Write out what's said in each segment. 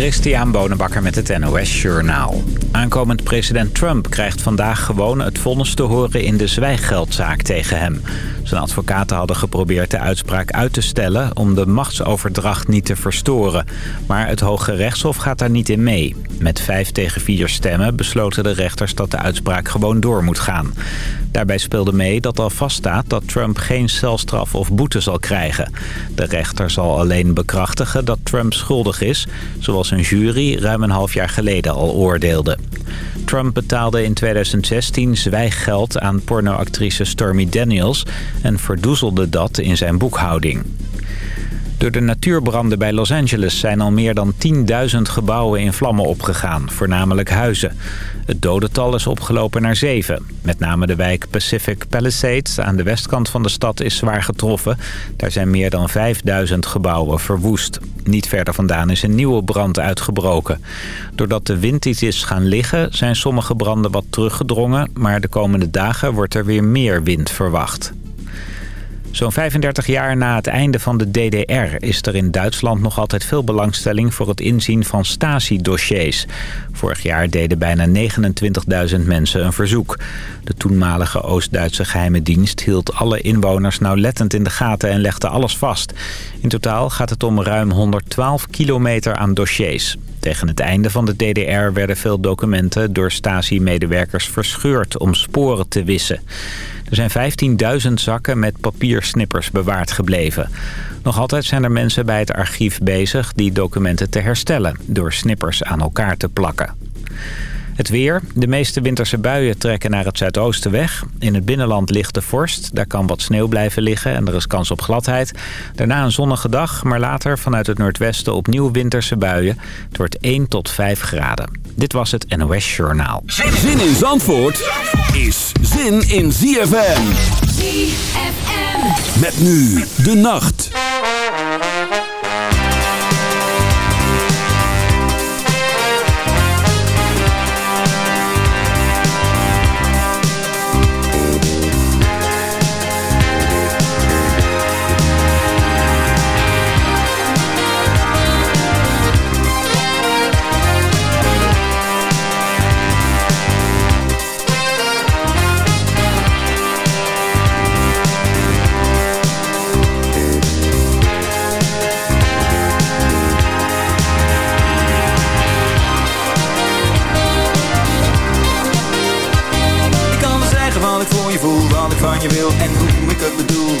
Christian Bonenbakker met het NOS Journaal. Aankomend president Trump krijgt vandaag gewoon het vonnis te horen in de zwijggeldzaak tegen hem. Zijn advocaten hadden geprobeerd de uitspraak uit te stellen om de machtsoverdracht niet te verstoren. Maar het Hoge Rechtshof gaat daar niet in mee. Met vijf tegen vier stemmen besloten de rechters dat de uitspraak gewoon door moet gaan. Daarbij speelde mee dat al vaststaat dat Trump geen celstraf of boete zal krijgen. De rechter zal alleen bekrachtigen dat Trump schuldig is, zoals een jury ruim een half jaar geleden al oordeelde. Trump betaalde in 2016 zwijggeld aan pornoactrice Stormy Daniels en verdoezelde dat in zijn boekhouding. Door de natuurbranden bij Los Angeles zijn al meer dan 10.000 gebouwen in vlammen opgegaan, voornamelijk huizen. Het dodental is opgelopen naar zeven. Met name de wijk Pacific Palisades aan de westkant van de stad is zwaar getroffen. Daar zijn meer dan 5000 gebouwen verwoest. Niet verder vandaan is een nieuwe brand uitgebroken. Doordat de wind iets is gaan liggen zijn sommige branden wat teruggedrongen... maar de komende dagen wordt er weer meer wind verwacht. Zo'n 35 jaar na het einde van de DDR is er in Duitsland nog altijd veel belangstelling voor het inzien van Stasi-dossiers. Vorig jaar deden bijna 29.000 mensen een verzoek. De toenmalige Oost-Duitse geheime dienst hield alle inwoners nauwlettend in de gaten en legde alles vast. In totaal gaat het om ruim 112 kilometer aan dossiers. Tegen het einde van de DDR werden veel documenten door Stasi-medewerkers verscheurd om sporen te wissen. Er zijn 15.000 zakken met papiersnippers bewaard gebleven. Nog altijd zijn er mensen bij het archief bezig die documenten te herstellen... door snippers aan elkaar te plakken. Het weer. De meeste winterse buien trekken naar het zuidoosten weg. In het binnenland ligt de vorst. Daar kan wat sneeuw blijven liggen en er is kans op gladheid. Daarna een zonnige dag, maar later vanuit het noordwesten opnieuw winterse buien. Het wordt 1 tot 5 graden. Dit was het NOS Journaal. Zin in Zandvoort is zin in ZFM. ZFM. Met nu de nacht. Van je wil en hoe ik het bedoel.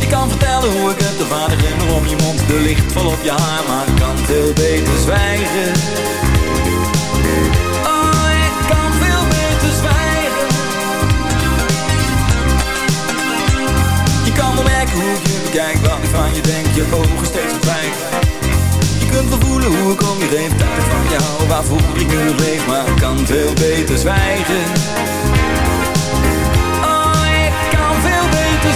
Ik kan vertellen hoe ik het ervaar, glimmer om je mond, de licht vol op je haar, maar ik kan veel beter zwijgen. Oh, ik kan veel beter zwijgen. Je kan wel hoe ik je bekijk, wat ik van je denk, je ogen steeds verdwijnt. Je kunt wel voelen hoe ik om je heen dat ik van jou Waarvoor ik nu leef, maar ik kan veel beter zwijgen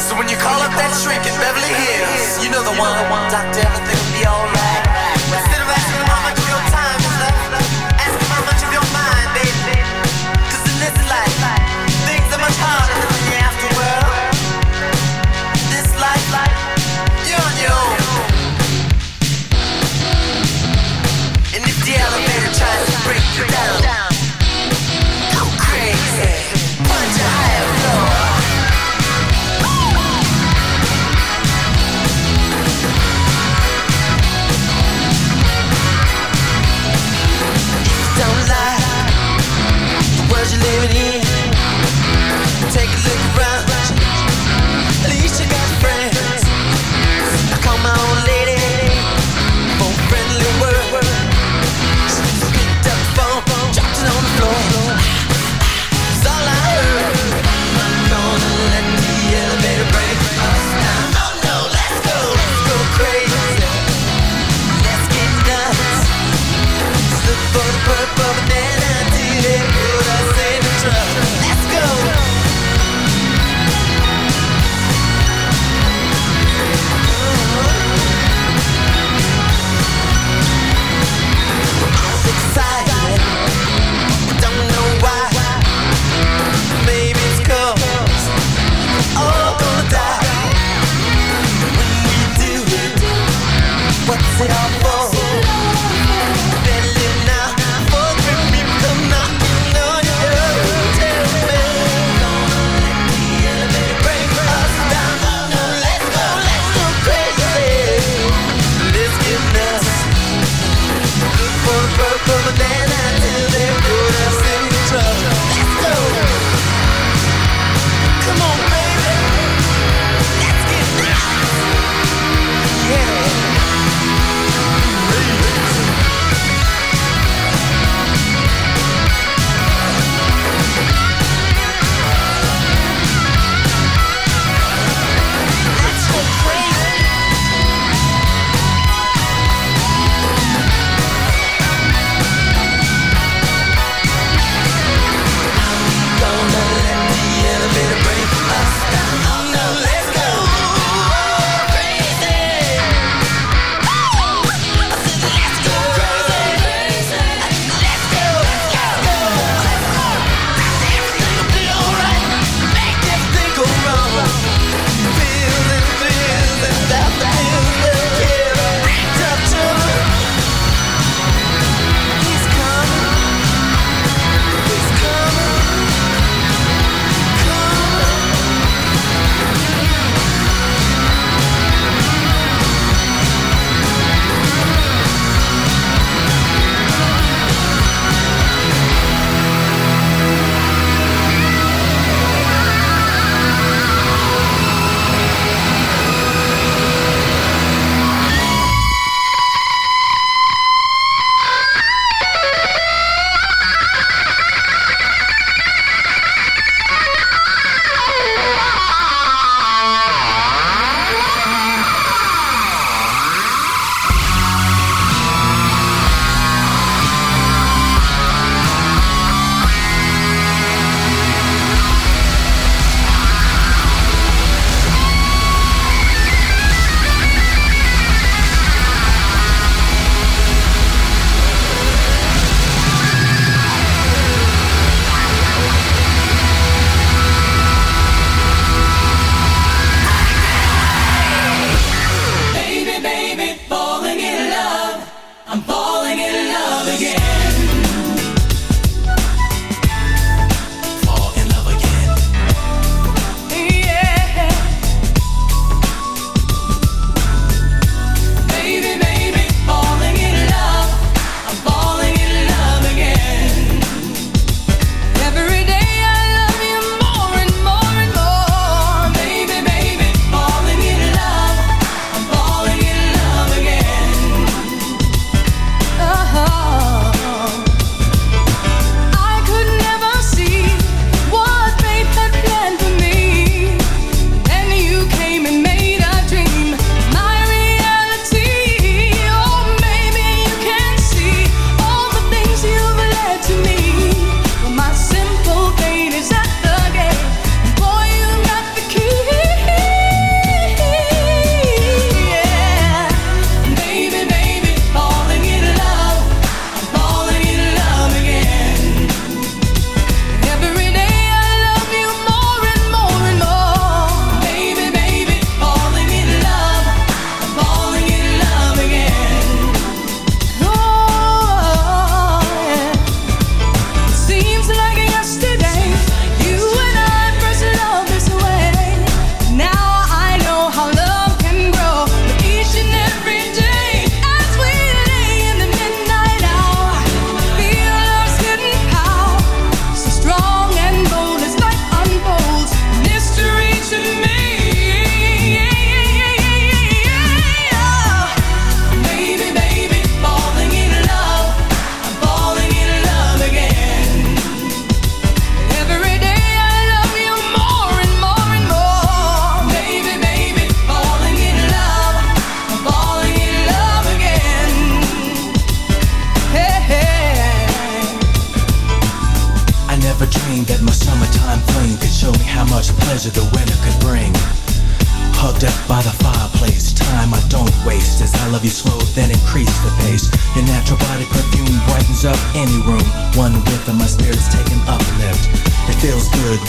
So when you call up that shrink in Beverly Hills, you know the one, doctor, everything will be alright. Instead of asking how much of your time is left, ask how much of your mind, in this life, things are much harder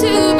To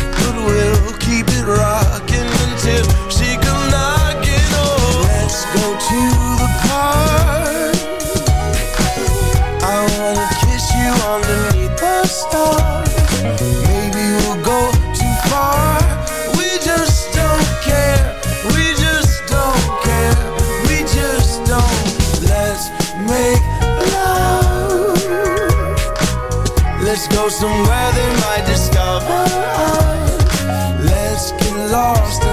We'll keep it rocking until she comes knocking. Oh, let's go to the park. I wanna kiss you underneath the stars. Maybe we'll go too far. We just don't care. We just don't care. We just don't. Let's make love. Let's go somewhere lost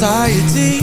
society.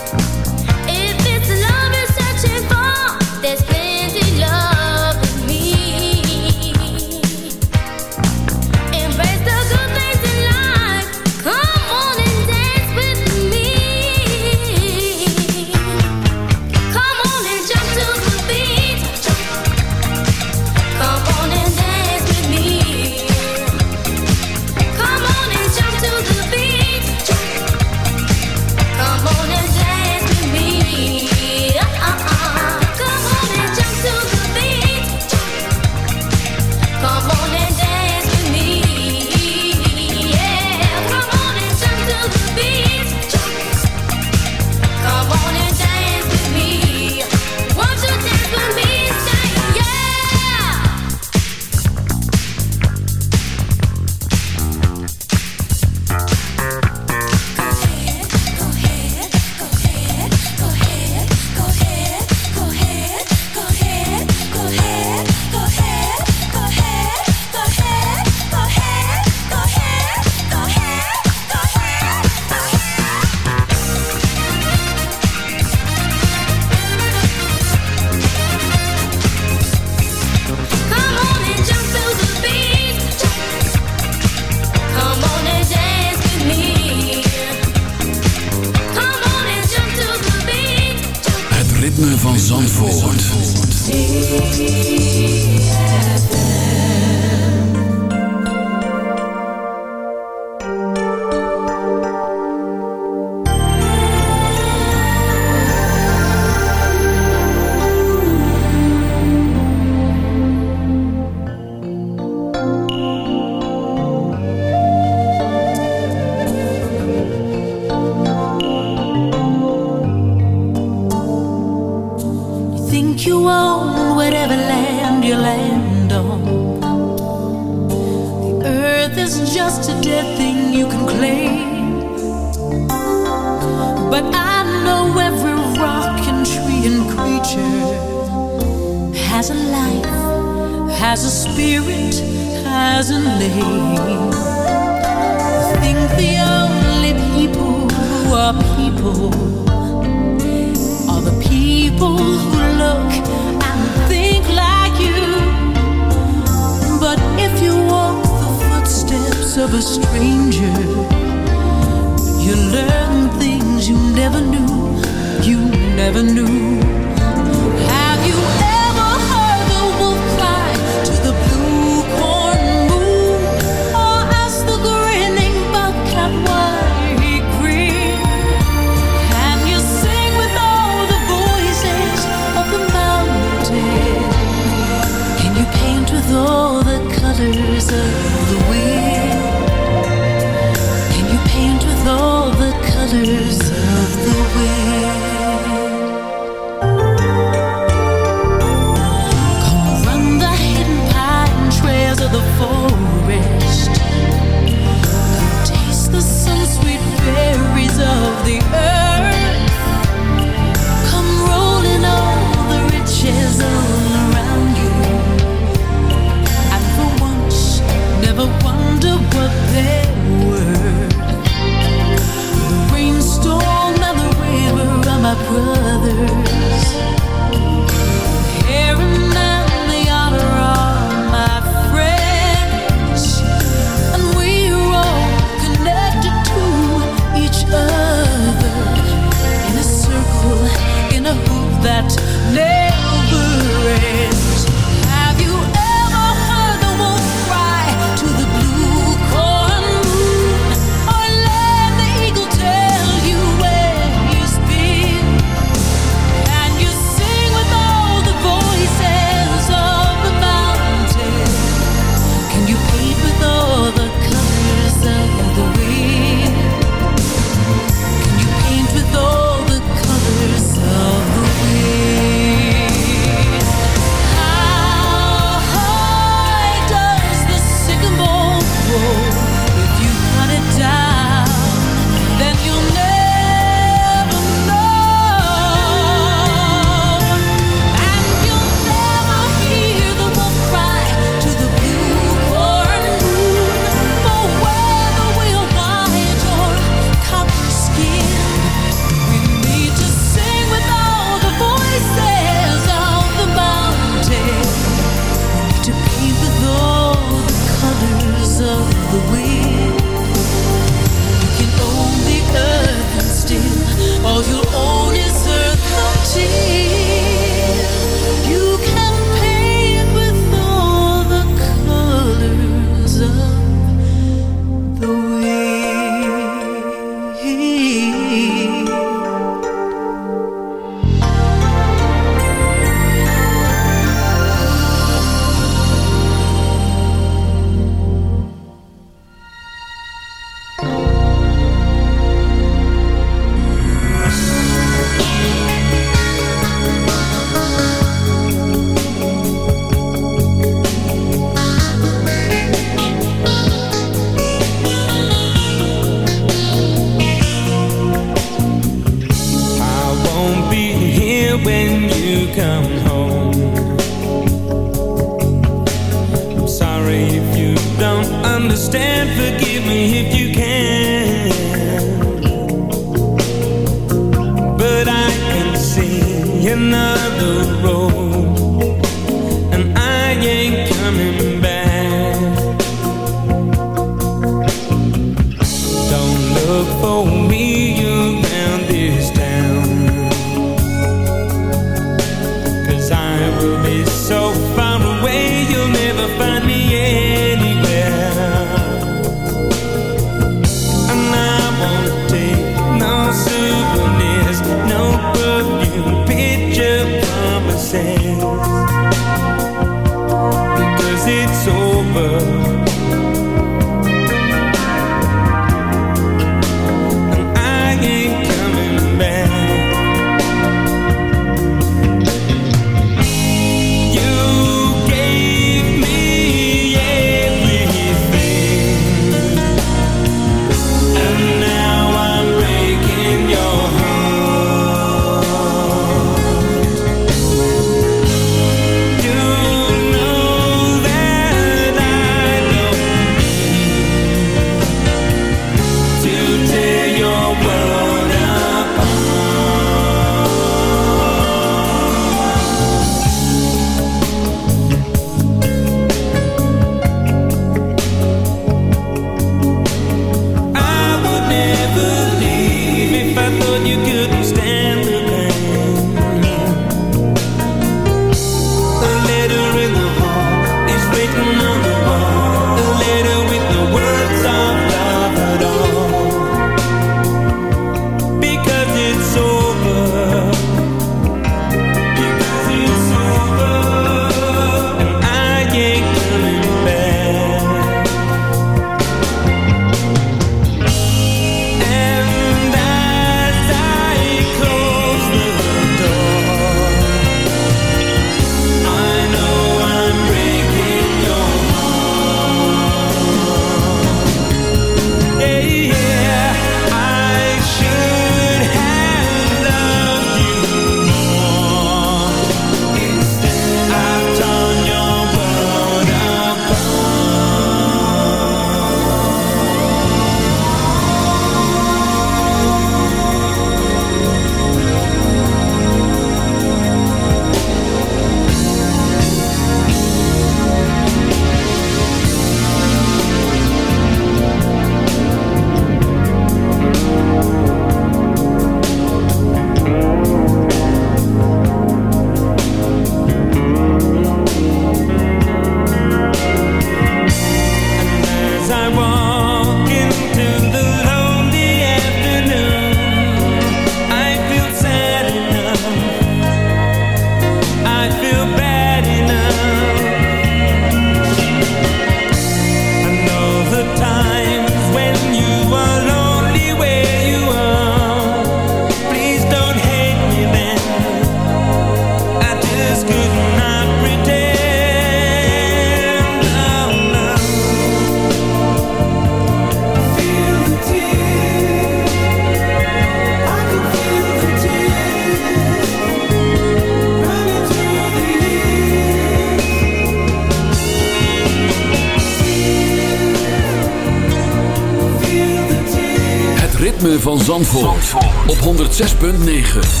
6.9